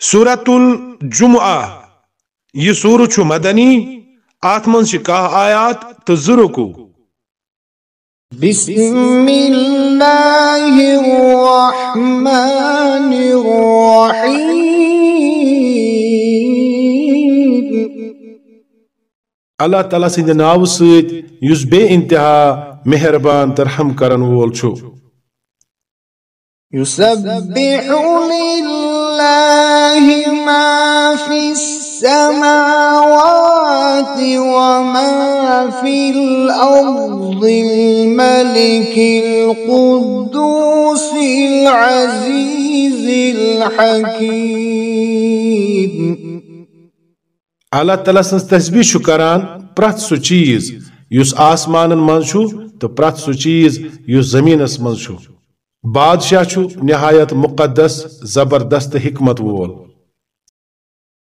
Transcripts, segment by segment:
سورت الجمعہ۔ یہ سور چھ مدنی آت من سے کہا آیات تو زرکو بسم اللہ الرحمن الرحیم۔ اللہ تعالیٰ سند ناو سید یس بے انتہا مہربان ترحم کرن وول چھو۔ يسبح لله ما في السماوات وما في الأرض، الملك القدوس العزيز الحكيم. اللہ تعالیٰ سن تسبیح چھو کران، پرت سو چیز یس آسمان من چھو تو پرت سو چیز یس زمین من چھو بادشاہ چھو نہایت مقدس، زبردست حکمت وول.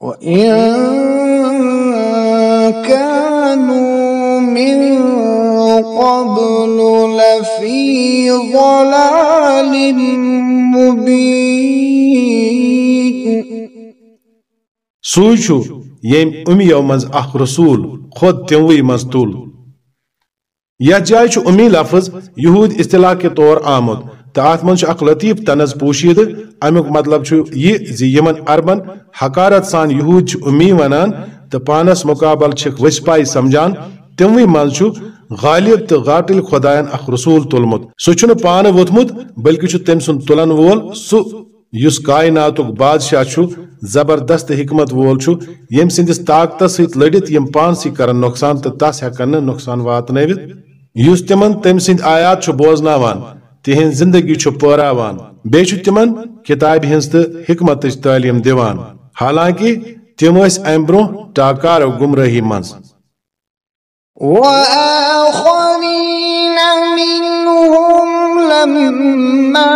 وإن كانوا من قبل لفي ضلال مبين سوئی چھو یم امیو منز اخ رسول، خود تنوی مز تول یا جائے چھو امی لفظ یہود اصطلاح کے طور آمد۔ تو ات من اخ لطیف طنز پوشید امیک مطلب یہ زی یمن عربن حقارت سان یہود امی ونان تو پانس مقابل چھک وسپائی سمجھان، تموی من غالب تو غاٹل خدایان اخ رسول تلمت۔ سو چھن پان ووتمت بلکہ تم سن تلن وول، سو یس بادشاہ زبردست حکمت وول یم سندس طاقت سیت لڑت یم پانسی کرن نقصان تو تس ہیکن نقصان واتنوت یس تمن تم سند آیات چھو بوزناوان۔ تہن زندگی چھو پوراوان تمن کتاب ہنز تو حکمت تعلیم دیوان حالانکہ تم اس ام برو ٹاکار گمراہی منز۔ وآخرين منهم لما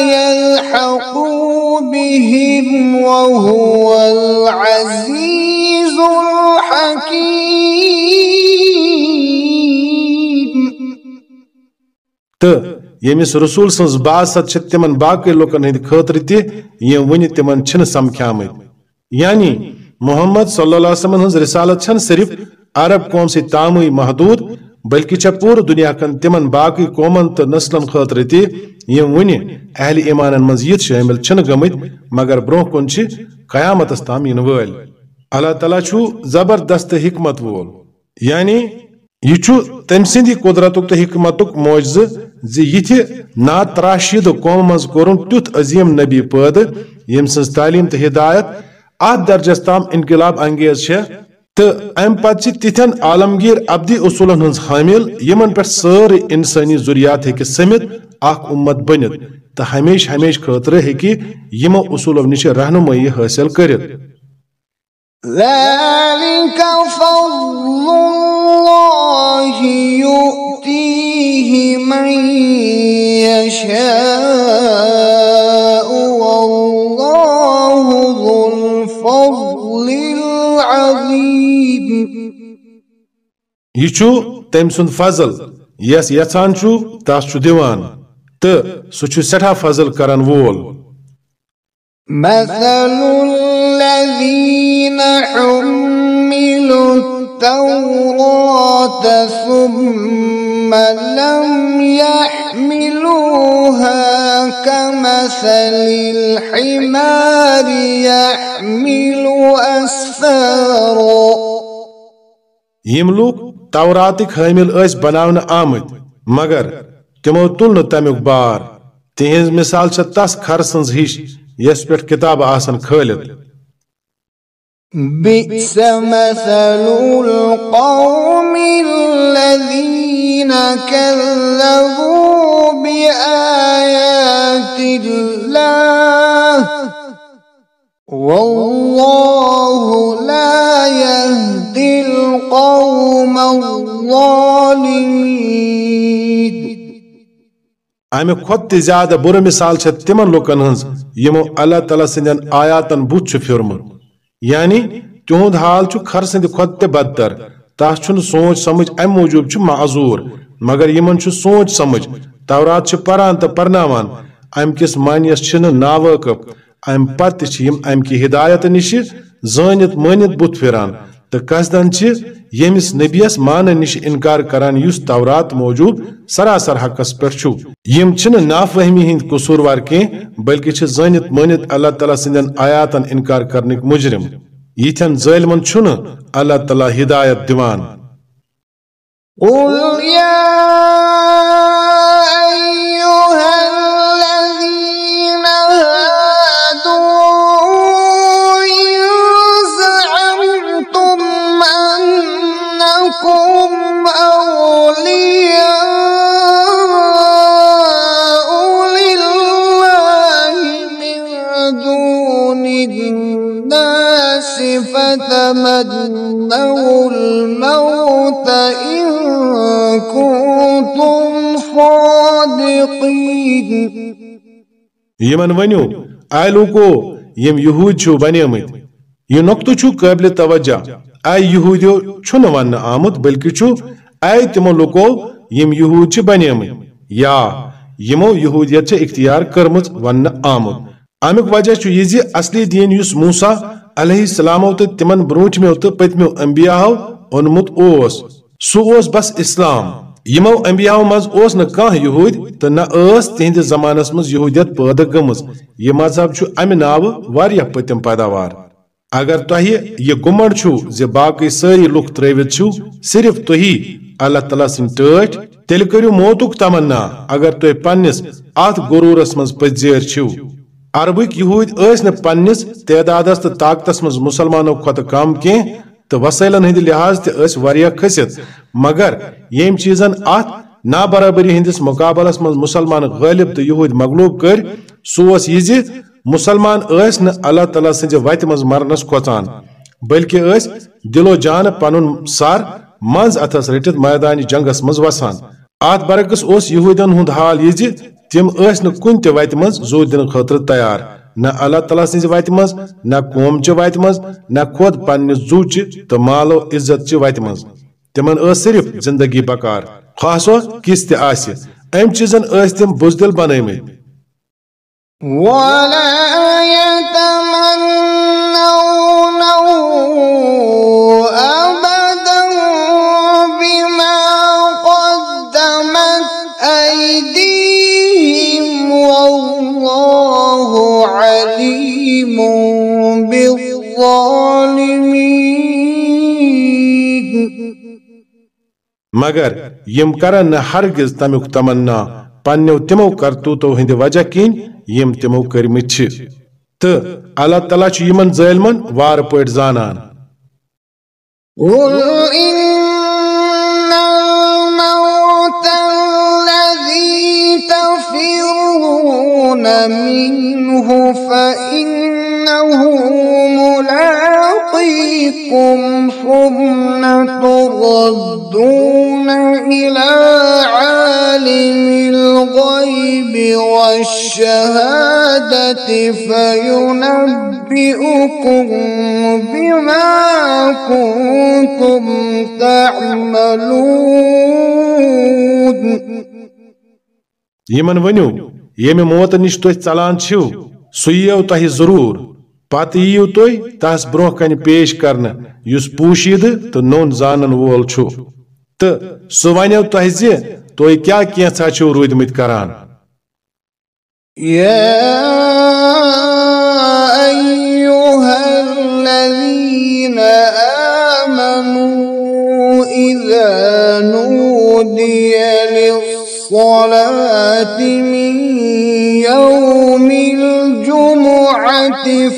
يلحقوا بهم وهو العزيز الحكيم تو یمس رسول سنز باست چھ تمن باقی لوکن ہند خاطر تہ یم ون تمن چھن سمکھیامت یعنی محمد صلی اللہ علیہ وسلم ہنز رسالت چھن صرف عرب قوم سے تاموی محدود بلکہ چھ پور دنیا کن تمن باقی قومن تو نسلن خاطر تہ یم ون اہل ایمانن مز شامل چھن گمت مگر برو کن چھ قیامت تام ین ول اللہ تعالیٰ چھو زبردست حکمت وول یعنی یہ چھو تم سندی قدرتک تو حکمتک معجزہ زی یہ نا قوم مز کورن تیت عظیم نبی پید یم سنز تعلیم تو ہدایت ات درجس تام انقلاب انگیز چھ تو ام پتہ تتھن عالمگیر ابدی اصولن ہنز حامل یمن پہ ساری انسانی ضروریات ہیکہ سمت اخ امت بنت تو ہمیش ہمیش خاطر ہیکہ یمو اصولو نش رہنمائی حاصل کرت ذلك فضل الله يؤتيه من يشاء والله ذو الفضل العظيم. چھو تم سند فضل یس یژھان چھو تس چھو دیوان تو سہ چھو سٹھا فضل کرن وول مثل الذين حملوا التوراة ثم لم يحملوها كمثل الحمار يحمل أسفارا یم لوگ توراتک حامل اس بناون آمد مگر تمو تل نہ تمیک بار تہذ مثال چھ تس کھر سنز ہش یس پہ کتاب آسن کھلت بئس مثل القوم الذين كذبوا بآيات الله والله لا يهدي القوم الظالمين امہ کھت تہ زیادہ بر مثال چھ تمن لوکن ہنز، یمو اللہ تعالی سندین آیاتن بوت چھ پھرمت یعنی تہند حال چھ کھر سند کھت تہ بدتر۔ تس چھن سوچ سمجھ ام موجوب چھ معذور، مگر یمن چھ سوچ سمجھ۔ تورات چھ پران تہ پرناوان۔ ام کس مانیس چھن ناوقف ام پتہ چھ یم ام کی ہدایت نش زانت مانت بت پھران۔ تو قصدن چھ یمس نبیس مان نش انکار کران یس تورات موجود سراسر حقس پہ یم چھن نافہمی ہند قصوروار کی بلکہ چھ زانت مانت اللہ تعالیٰ سندین آیاتن انکار کرنک مجرم۔ یتھن ظالمن چھن اللہ تعالیٰ ہدایت دیوان۔ قل يا فتمنوا الموت إن كنتم صادقين یمن ونیو اے لوکو یم یہود چھو بنیمت یہ نقطہ چھو قابل توجہ۔ اے یہودیو چھن ون آمد بلکہ چھو اے تمو لوکو یم یہود چھ بنیمت یا یمو یہودیت چھ اختیار کرمز ون آمد امیک وجہ چھو یہ زی اصلی دین یس موسیٰ علیہ السلام تو تمن بروچ میں تو پتمیو انبیاء اونمت اوس۔ سو اوس بس اسلام۔ یمو انبیاء مز اوس نہ کانٛہہ یہود تو نہ ٲس تہنٛدِ زمانس مز یہودیت پٲدٕ گٔمٕژ یہ مذہب چھُ امہِ ناوٕ واریاہ پٔتِم پیداوار۔ اگر تۄہہِ یہِ گُمنڈ چھُو زِ باقٕے سٲری لُکھ ترٲوِتھ چھِو، صرف تُہی اللہ تعالیٰ سٕنٛدۍ ٹٲٹھۍ تیٚلہِ کٔرِو موتُک تمنا۔ اگر تُہۍ پننِس اتھ غروٗرس منٛز پٔزۍ چھِو۔ عربٕکۍ یہوٗدۍ ٲسۍ نہٕ پننِس تعدادس تہٕ طاقتس منٛز مُسلمانو کھۄتہٕ کم کینٛہہ تہٕ وسٲیلن ہٕنٛدِ لحاظ تہِ ٲسۍ واریاہ کھٔسِتھ۔ مگر ییٚمۍ چیٖزن اتھ نابرابری ہندس مقابلس منٛز مسلمان غٲلب تہٕ یہوٗدۍ مغلوب کٔرۍ سُہ اوس یہِ مسلمان ٲسۍ نہٕ اللہ تعالیٰ سٕنٛزِ وتہِ منٛز مرنس کھوژان، بلکہِ ٲسۍ دِلو جانہٕ پنُن سر منٛز اتھس رٔٹِتھ میدانہِ جنگس منٛز وسان۔ اتھ برعکس اوس یہوٗدین ہُنٛد حال یہِ زِ تم ٲسۍ نہٕ کُنہِ تہِ وتہِ منٛز زو دن خاطر تیار، نہ اللہ تعالیٰ سٕنٛزِ وتہ مز نہ قوم چہ وتہ مز نہ خود پنہ زو چہ تو مالو عزت چہ وتہ مز تِمن صرف زندگی بکار خاص کِس تہِ آسہِ۔ امہِ چیٖزن ٲسۍ تِم بُزدِل بنٲومٕتۍ۔ مگر یم کرن ہرگز تمیُک تمنا پننیو تمو کرتوتو ہند وجہ کین، یم تمو کرمت چھ تہٕ اللہ تعالیٰ چھُ یمن ظٲلمن وار پٲٹھۍ زانان۔ منه فإنه ملاقيكم ثم تردون إلى عالم الغيب والشهادة فينبئكم بما كنتم تعملون یمن ونیو ییٚمہِ موت نِش تُہۍ ژلان چھِو سُہ یِیو تۄہہِ ضروٗر پتہٕ تس برونٛہہ کنہِ پیش کرنہٕ یُس پوٗشیٖدٕ تہٕ زانن وول چھُ تہٕ سُہ ونیو تۄہہِ زِ تُہۍ کیٛاہ کینٛژھا کران يا أيها الذين آمنوا إذا نودي للصلاة من يوم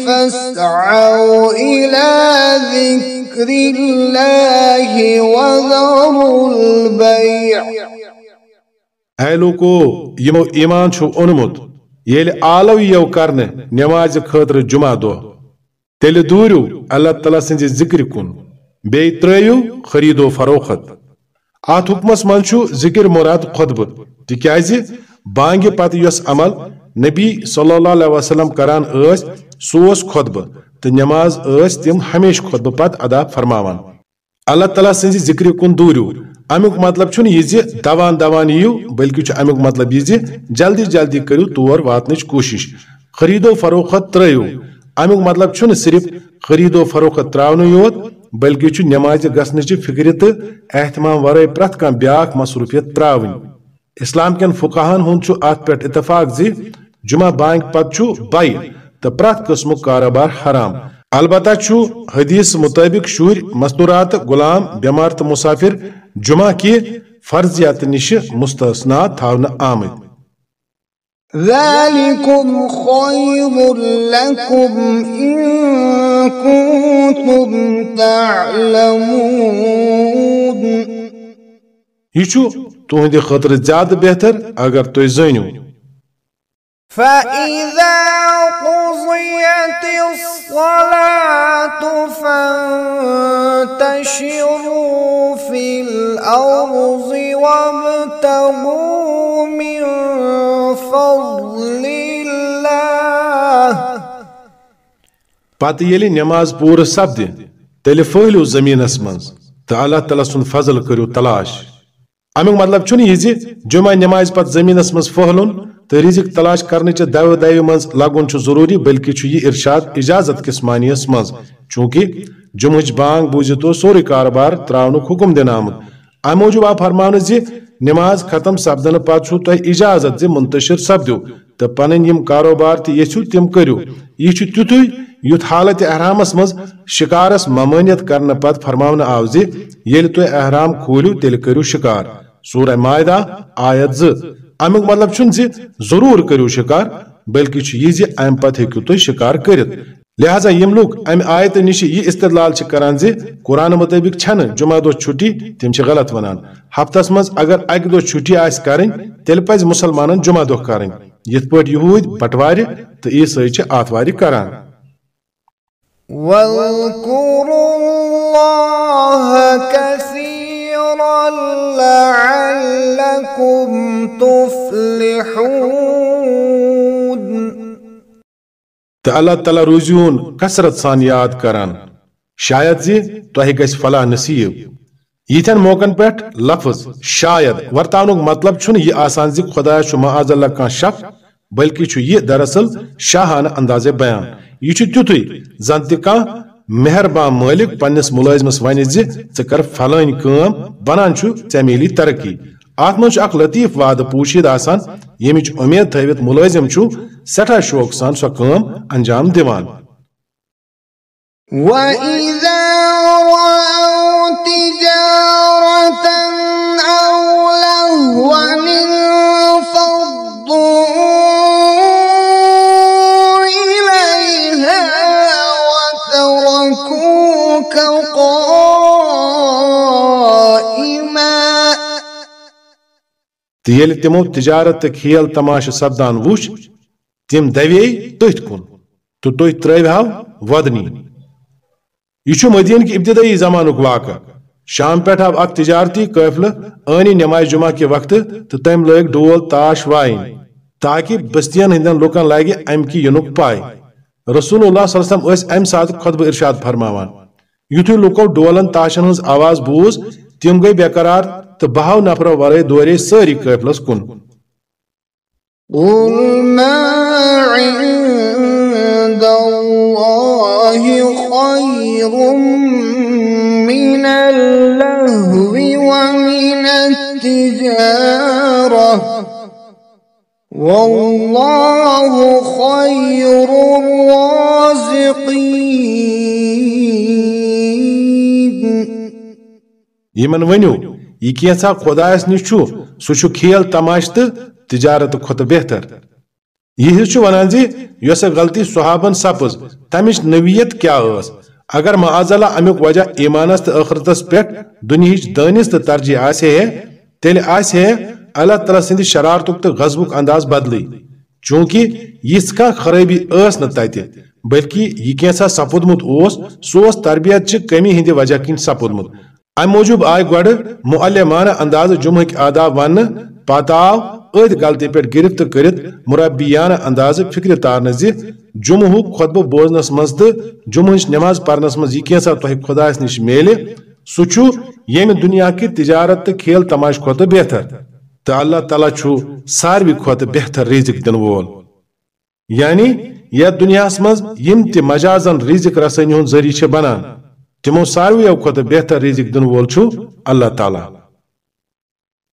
فاسعوا إلى ذكر الله وذروا البيع اے لوکو، یمو ایمان چھُ اوٚنمُت ییٚلہِ آلو یِیو کرنہٕ نٮ۪مازِ خٲطرٕ جمعہ دۄہ تیل دوریو اللہ تعالیٰ سنزی ذکر کن۔ بے ترائیو خرید و فروخت۔ آت حکمس منچو ذکر مراد خطبہ۔ تکیازی بانگی پت یس عمل۔ نبی صلی اللہ علیہ وسلم کران اس سوس خطبہ تو نماز اس تم ہمیش خطبہ پت ادا فرماوان۔ اللہ تعالیٰ سنزی ذکر کن دوریو امیک مطلب چھن یہ زی دوان دوان یو بلکہ چھ امیک مطلب یہ زی جلدی جلدی کرو تور واتنچ کوشش۔ خرید و فروخت ترائیو امیک مطلب چھن صرف خرید و فروخت تراؤن یوت، بلکہ چھ نماز گسنچ فکر تو اہتمام ورائے پرت کان بیاک مصروفیت تراؤن اسلام کن فقہان ہن چھ ات پہ اتفاق زی جمعہ بانگ پت چھ بائی تو پرت قسم کاروبار حرام۔ البتہ چھو حدیث مطابق شور مستورات غلام بیمار تو مسافر جمعہ کی فرضیات نش مستثنا تھاون آمد۔ ذلكم خير لكم إن كنتم تعلمون۔ یہ چھو تہندِ خٲطرٕ زیادٕ بہتر اگر تُہۍ زٲنِو۔ فإذا قضيت الصلاة فانتشروا في الأرض وابتغوا من فضل الله پتہٕ ییٚلہِ نٮ۪ماز پوٗرٕ سپدِ، تیٚلہِ پھٔہلِو زٔمیٖنس منٛز تہٕ اللہ تعالیٰ سُنٛد فضل کٔرِو تلاش۔ امیُک مطلب چھُنہٕ یہِ زِ جمعہ نٮ۪مازِ پتہٕ زٔمیٖنس منٛز پھٔہلُن تو رزق تلاش کرنے چھ دو دیو منز لگن چھ ضروری، بلکہ چھ یہ ارشاد اجازت کس معنیس مز چونکہ جمعچ بانگ بوزت تو سوری کاربار تراؤنک حکم دن آمد ام موجود آ فرمان زی نماز ختم سپدن پتہ چھو تہ اجازت زی منتشر سپدو تو پنن یم کاروبار تہ یژھو تم کرو۔ یہ چھ تیتھے یت حالت احرامس مز شکارس ممانیت کرنے پت فرماون آو زی یل تو احرام کھولیو تیل کرو شکار۔ سورہ مائدہ، آیت ز۔ امیک مطلب چھن زی ضرور کرو شکار، بلکہ چھ یہ زی ام پتہ ہیکو تو شکار کرت لہذا یم لوگ ام آیت نش یہ استدلال چھ کران زی مطابق چھن جمعہ دو چھٹی، تم چھ غلط ونان۔ ہفتس مز اگر اک دو چھٹی آس کرن تیل پز مسلمانن جمعہ دو کرن یت پٹ یہود، بٹوار تو عیسائی چھ آتوار کران۔ واذكروا الله لعلكم تفلحون تو اللہ تعالیٰ روزیون کثرت سان یاد کران شاید زی تہ گھ فلاح نصیب۔ یتھن موقعن پہ لفظ شاید ورتانک مطلب چھن، یہ آسان زی خدا چھ معاذ اللہ کان شک، بلکہ چھ یہ دراصل شاہانہ انداز بیان۔ یہ چھ تیتھے زن تہ کان مہربان مالک پنس ملازمس ون زی ژٕ کر فلٲنۍ کٲم، بنان چھُ میلی ترقی۔ ات منٛز چھُ لطیف وعدہ پوشید آسان یمچ امید تھوت ملازم سٹھا شوق سان سو کم انجام دیوان وَإِذَا تہٕ ییٚلہِ تِمو تجارت کھیل تماشہٕ سپدان وُچھ تِم دوے تٔتھۍ کُن تہٕ تُہۍ ترٲوہو وۄدنی یہ مدین کہ ابتدائی زمانک واقع شام پہ آو اک تجارتی قافلہ انی نماز جمعہ کے وقت تو تم لگ ڈول تاش وائن تاکہ بستین ہندن لوکن لگہ ام کی ینک پائے رسول اللہ صلی اللہ علیہ وسلم اس ام سات خطبہ ارشاد فرماوان یتھے لوکو ڈولن تاشن ہنز آواز بوز تم گئی بیقرار تو بہو نفرو ورے دورے ساری قافلس کن۔ یمن ونیو یہ کینسا خدایس نش چھو سو چھو کھیل تماش تجارت کھت بہتر یہ چھو ونان زی یوس غلطی صحابن سپز تمش نویت کیا اس اگر معاذ اللہ امیک وجہ ایمانس تہ اخرتس پٹھ دنیاہچ دانس تہ ترجیح آسے ہے تیل آسے ہے اللہ تعالیٰ سند شرارتک تہ غضبک انداز بدلی چونکہ یس کا خرابی اس نہ بلکہ یہ کیسا سپودمت اس سو تربیت چہ کمی ہند وجہ کن سپودمت ام موجوب آئی گوڑ معلمانہ انداز جمعہ آداب ون پتہ آو اد غلطی پہ گرفت کرت مربیانہ انداز فکر تارن زی جمعہ خطبہ بوزنس مز تو جمعہ نماز پرنس مز یہ کیسا تہ خدا نش میلے سہ یم دنیا کی تجارت تو کھیل تماش کھت بہتر تو اللہ تعالیٰ چھو ساروی کھت بہتر رزق دن وول یعنی یا دنیا مز یم تہ مجازن رزق رسانی ہند ذریعہ بنان تمو ساروی کھت بہتر رزق دن وول چھو اللہ تعالیٰ